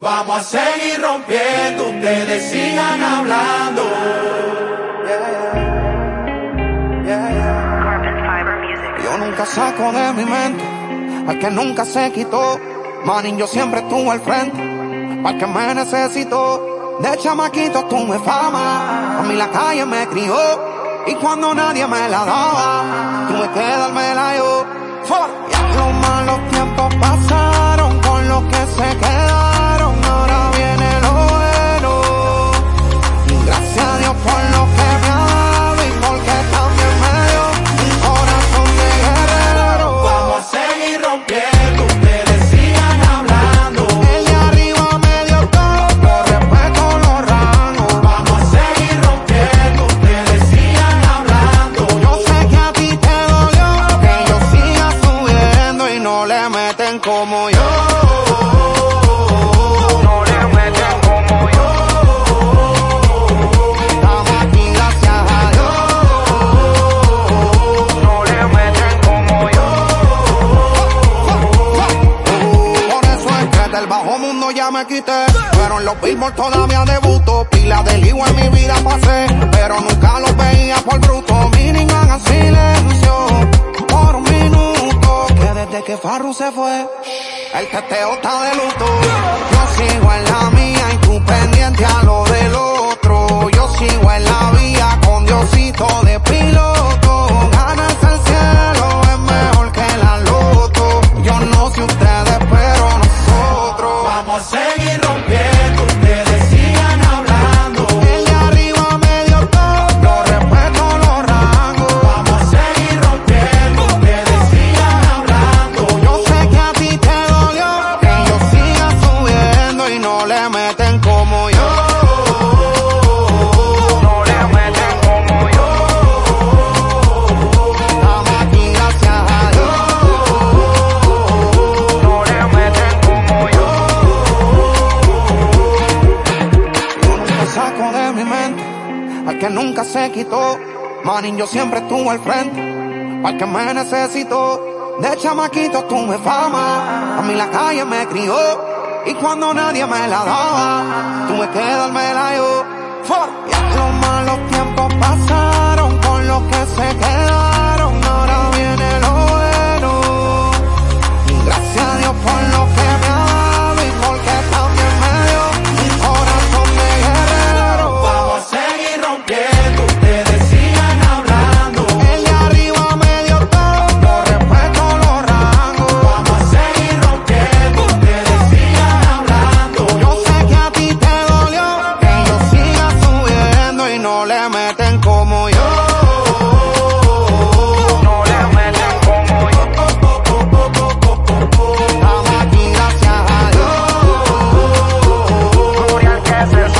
Vamos a seguir rompiendo, ustedes sigan hablando. Yo nunca saco de mi mente al que nunca se quitó. Manín, yo siempre estuve al frente, al que me necesitó. De chamaquito tuve fama, a mí la calle me crió. Y cuando nadie me la daba, tuve que dármela yo. Ya los malos tiempos pasaron no le meten como yo. No le meten como yo. Estamos aquí gracias a Dios. No le meten como yo. Por eso es que del bajo mundo ya me quité. Pero en los billboards todavía debuto. Pila de lío en mi vida pasé. Pero nunca los veía por bruto. Que Farru se fue. El teteo está de luto. Yo sigo en la mía se quitó. Manín, yo siempre estuve al frente, al que me necesitó. De chamaquito tuve fama, a mí la calle me crió. Y cuando nadie me la daba, tuve que dármela yo. Ya los Yes.